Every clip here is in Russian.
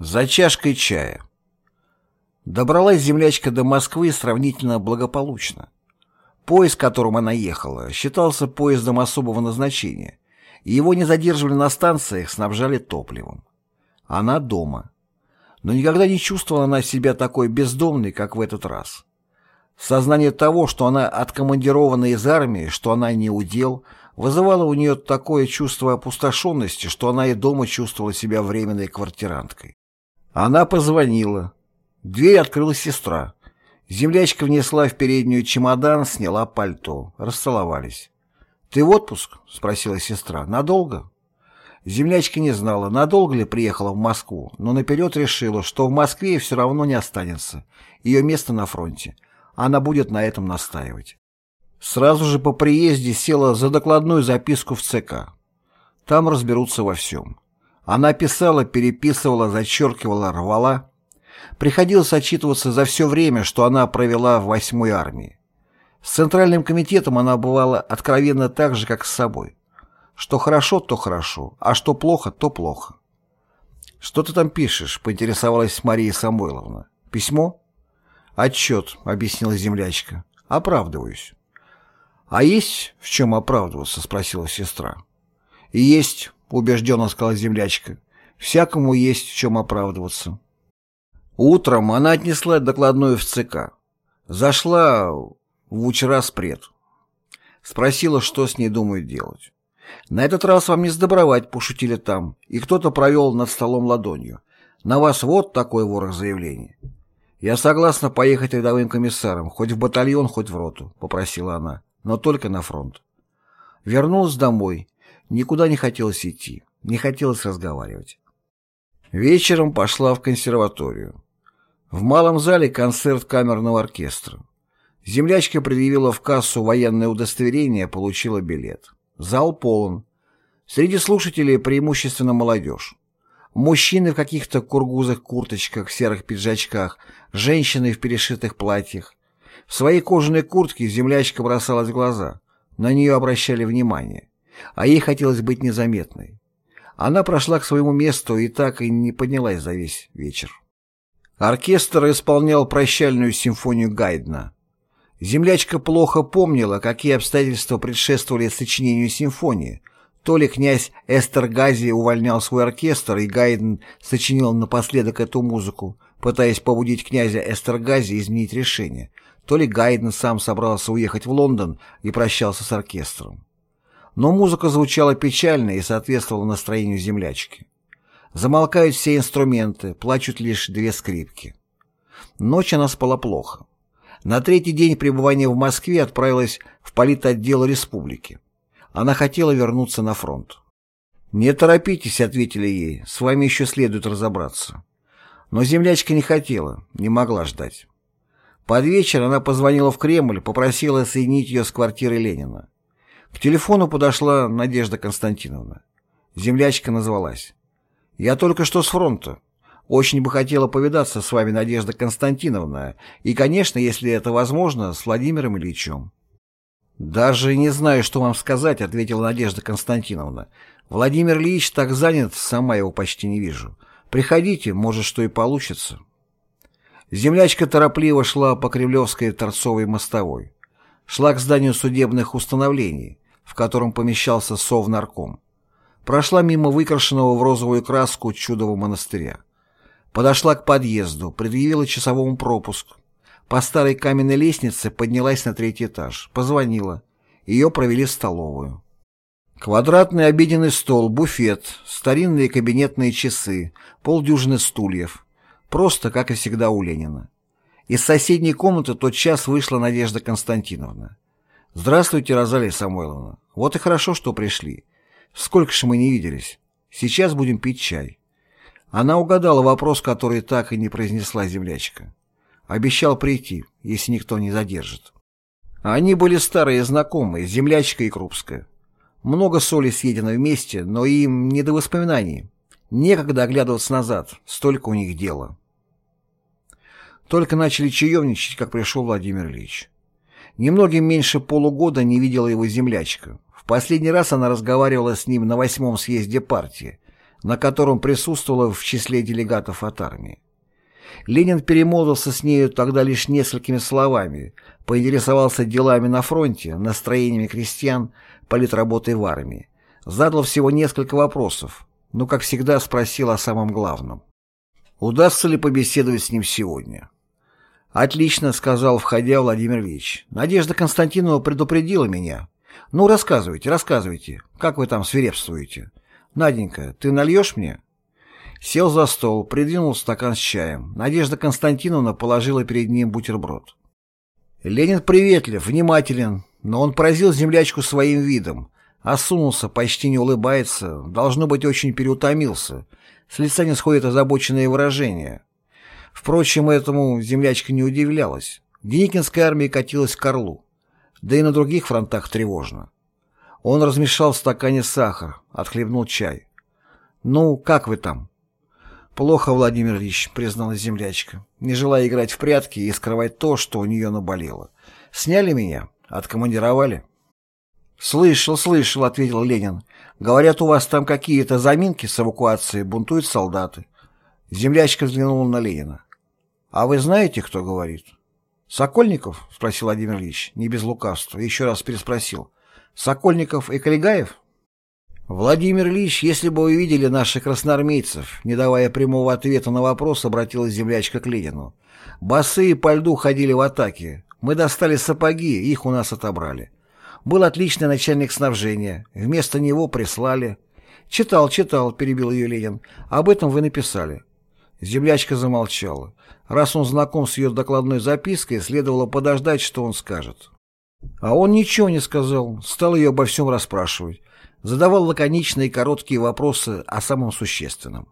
За чашкой чая. Добралась землячка до Москвы сравнительно благополучно. Поезд, которым она ехала, считался поездом особого назначения, и его не задерживали на станциях, снабжали топливом. Она дома. Но никогда не чувствовала она себя такой бездомной, как в этот раз. Сознание того, что она откомандирована из армии, что она не удел, вызывало у нее такое чувство опустошенности, что она и дома чувствовала себя временной квартиранткой. Она позвонила. Дверь открыла сестра. Землячка внесла в переднюю чемодан, сняла пальто. Расцеловались. «Ты в отпуск?» — спросила сестра. «Надолго?» Землячка не знала, надолго ли приехала в Москву, но наперед решила, что в Москве все равно не останется. Ее место на фронте. Она будет на этом настаивать. Сразу же по приезде села за докладную записку в ЦК. Там разберутся во всем. Она писала, переписывала, зачеркивала, рвала. Приходилось отчитываться за все время, что она провела в восьмой армии. С Центральным комитетом она бывала откровенно так же, как с собой. Что хорошо, то хорошо, а что плохо, то плохо. «Что ты там пишешь?» — поинтересовалась Мария Самойловна. «Письмо?» «Отчет», — объяснила землячка. «Оправдываюсь». «А есть в чем оправдываться?» — спросила сестра. «Есть», убежденно сказала землячка. Всякому есть в чем оправдываться. Утром она отнесла докладную в ЦК. Зашла в учраспред. Спросила, что с ней думают делать. На этот раз вам не сдобровать, пошутили там, и кто-то провел над столом ладонью. На вас вот такой ворох заявлений. Я согласна поехать рядовым комиссаром, хоть в батальон, хоть в роту, попросила она, но только на фронт. Вернулась домой, Никуда не хотелось идти, не хотелось разговаривать. Вечером пошла в консерваторию. В малом зале концерт камерного оркестра. Землячка предъявила в кассу военное удостоверение, получила билет. Зал полон. Среди слушателей преимущественно молодежь. Мужчины в каких-то кургузах-курточках, серых пиджачках, женщины в перешитых платьях. В своей кожаной куртке землячка бросалась в глаза. На нее обращали внимание а ей хотелось быть незаметной. Она прошла к своему месту и так и не поднялась за весь вечер. Оркестр исполнял прощальную симфонию Гайдна. Землячка плохо помнила, какие обстоятельства предшествовали сочинению симфонии. То ли князь Эстергази увольнял свой оркестр, и Гайден сочинил напоследок эту музыку, пытаясь побудить князя Эстергази изменить решение, то ли Гайден сам собрался уехать в Лондон и прощался с оркестром. Но музыка звучала печально и соответствовала настроению землячки. Замолкают все инструменты, плачут лишь две скрипки. Ночь она спала плохо. На третий день пребывания в Москве отправилась в политотдел республики. Она хотела вернуться на фронт. «Не торопитесь», — ответили ей, — «с вами еще следует разобраться». Но землячка не хотела, не могла ждать. Под вечер она позвонила в Кремль, попросила соединить ее с квартирой Ленина. К телефону подошла Надежда Константиновна. Землячка назвалась. «Я только что с фронта. Очень бы хотела повидаться с вами, Надежда Константиновна, и, конечно, если это возможно, с Владимиром Ильичем». «Даже не знаю, что вам сказать», — ответила Надежда Константиновна. «Владимир Ильич так занят, сама его почти не вижу. Приходите, может, что и получится». Землячка торопливо шла по Кремлевской торцовой мостовой. Шла к зданию судебных установлений в котором помещался Совнарком. Прошла мимо выкрашенного в розовую краску чудового монастыря. Подошла к подъезду, предъявила часовому пропуск. По старой каменной лестнице поднялась на третий этаж, позвонила. Ее провели в столовую. Квадратный обеденный стол, буфет, старинные кабинетные часы, полдюжины стульев. Просто, как и всегда у Ленина. Из соседней комнаты тот час вышла Надежда Константиновна. «Здравствуйте, Розалия Самойловна. Вот и хорошо, что пришли. Сколько ж мы не виделись. Сейчас будем пить чай». Она угадала вопрос, который так и не произнесла землячка. Обещал прийти, если никто не задержит. Они были старые знакомые, землячка и Крупская. Много соли съедено вместе, но им не до воспоминаний. Некогда оглядываться назад, столько у них дела. Только начали чаевничать, как пришел Владимир Ильич. Немногим меньше полугода не видела его землячка. В последний раз она разговаривала с ним на восьмом съезде партии. на котором присутствовала в числе делегатов от армии. Ленин перемолвился с нею тогда лишь несколькими словами, поинтересовался делами на фронте, настроениями крестьян, политработой в армии. Задал всего несколько вопросов, но, как всегда, спросил о самом главном. Удастся ли побеседовать с ним сегодня? «Отлично», — сказал, входя Владимир Ильич. «Надежда Константинова предупредила меня. Ну, рассказывайте, рассказывайте, как вы там свирепствуете. Наденька, ты нальешь мне?» Сел за стол, придвинул стакан с чаем. Надежда Константиновна положила перед ним бутерброд. Ленин приветлив, внимателен, но он поразил землячку своим видом. Осунулся, почти не улыбается, должно быть, очень переутомился. С лица не сходит озабоченное выражение. Впрочем, этому землячка не удивлялась. Деникинская армия катилась к Орлу. Да и на других фронтах тревожно. Он размешал в стакане сахар, отхлебнул чай. «Ну, как вы там?» «Плохо, Владимир Ильич», — призналась землячка, не желая играть в прятки и скрывать то, что у нее наболело. «Сняли меня? Откомандировали?» «Слышал, слышал», — ответил Ленин. «Говорят, у вас там какие-то заминки с эвакуацией, бунтуют солдаты». Землячка взглянула на Ленина. «А вы знаете, кто говорит?» «Сокольников?» — спросил Владимир Ильич, не без лукавства, еще раз переспросил. «Сокольников и Калигаев?» «Владимир Ильич, если бы вы видели наших красноармейцев», не давая прямого ответа на вопрос, обратилась землячка к Ленину. «Басы по льду ходили в атаке. Мы достали сапоги, их у нас отобрали. Был отличный начальник снабжения. Вместо него прислали...» «Читал, читал», — перебил ее Ленин. «Об этом вы написали». Землячка замолчала. Раз он знаком с ее докладной запиской, следовало подождать, что он скажет. А он ничего не сказал, стал ее обо всем расспрашивать задавал лаконичные короткие вопросы о самом существенном.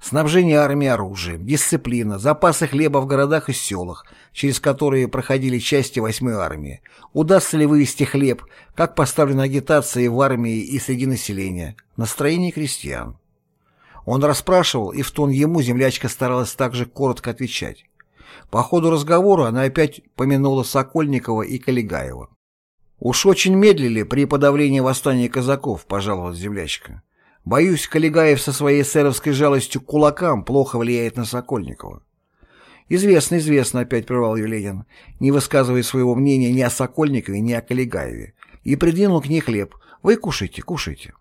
Снабжение армии оружием, дисциплина, запасы хлеба в городах и селах, через которые проходили части 8-й армии, удастся ли вывести хлеб, как поставлена агитация в армии и среди населения, настроение крестьян. Он расспрашивал, и в тон ему землячка старалась также коротко отвечать. По ходу разговора она опять помянула Сокольникова и Калигаева. «Уж очень медлили при подавлении восстания казаков», — пожаловалась землячка. «Боюсь, Калигаев со своей эсеровской жалостью к кулакам плохо влияет на Сокольникова». «Известно, известно», — опять прервал ее Ленин, не высказывая своего мнения ни о Сокольникове, ни о Калигаеве, и придвинул к ней хлеб. «Вы кушайте, кушайте».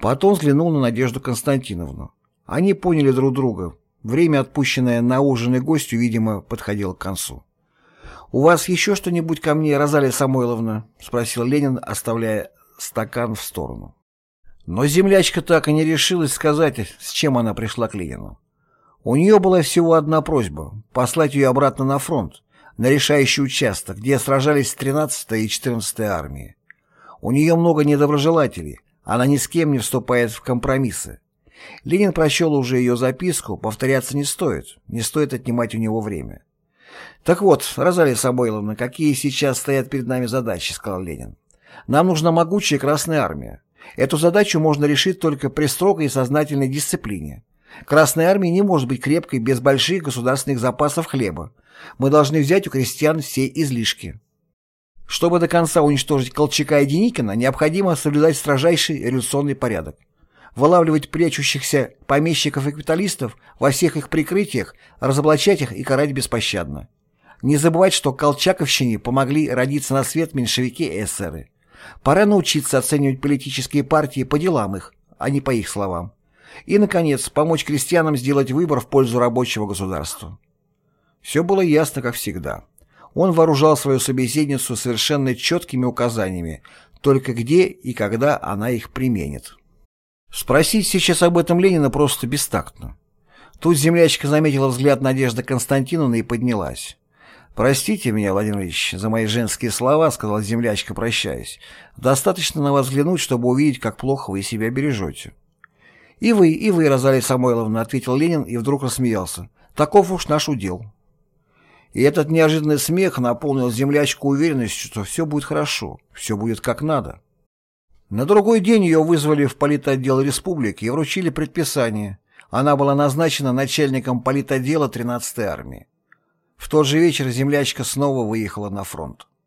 Потом взглянул на Надежду Константиновну. Они поняли друг друга. Время, отпущенное на ужин и гостю, видимо, подходило к концу. «У вас еще что-нибудь ко мне, Розалия Самойловна?» — спросил Ленин, оставляя стакан в сторону. Но землячка так и не решилась сказать, с чем она пришла к Ленину. У нее была всего одна просьба — послать ее обратно на фронт, на решающий участок, где сражались 13-я и 14-я армии. У нее много недоброжелателей, она ни с кем не вступает в компромиссы. Ленин прочел уже ее записку, повторяться не стоит, не стоит отнимать у него время. «Так вот, Розалия Самойловна, какие сейчас стоят перед нами задачи», — сказал Ленин. «Нам нужна могучая Красная Армия. Эту задачу можно решить только при строгой и сознательной дисциплине. Красная Армия не может быть крепкой без больших государственных запасов хлеба. Мы должны взять у крестьян все излишки». Чтобы до конца уничтожить Колчака и Деникина, необходимо соблюдать строжайший революционный порядок вылавливать прячущихся помещиков и капиталистов во всех их прикрытиях, разоблачать их и карать беспощадно. Не забывать, что колчаковщине помогли родиться на свет меньшевики и эсеры. Пора научиться оценивать политические партии по делам их, а не по их словам. И, наконец, помочь крестьянам сделать выбор в пользу рабочего государства. Все было ясно, как всегда. Он вооружал свою собеседницу совершенно четкими указаниями, только где и когда она их применит. Спросить сейчас об этом Ленина просто бестактно. Тут землячка заметила взгляд Надежды Константиновны и поднялась. «Простите меня, Владимир Ильич, за мои женские слова», — сказала землячка, прощаясь. «Достаточно на вас взглянуть, чтобы увидеть, как плохо вы себя бережете». «И вы, и вы, Розалия Самойловна», — ответил Ленин и вдруг рассмеялся. «Таков уж наш удел». И этот неожиданный смех наполнил землячку уверенностью, что все будет хорошо, все будет как надо. На другой день ее вызвали в политотдел республики и вручили предписание. Она была назначена начальником политотдела 13-й армии. В тот же вечер землячка снова выехала на фронт.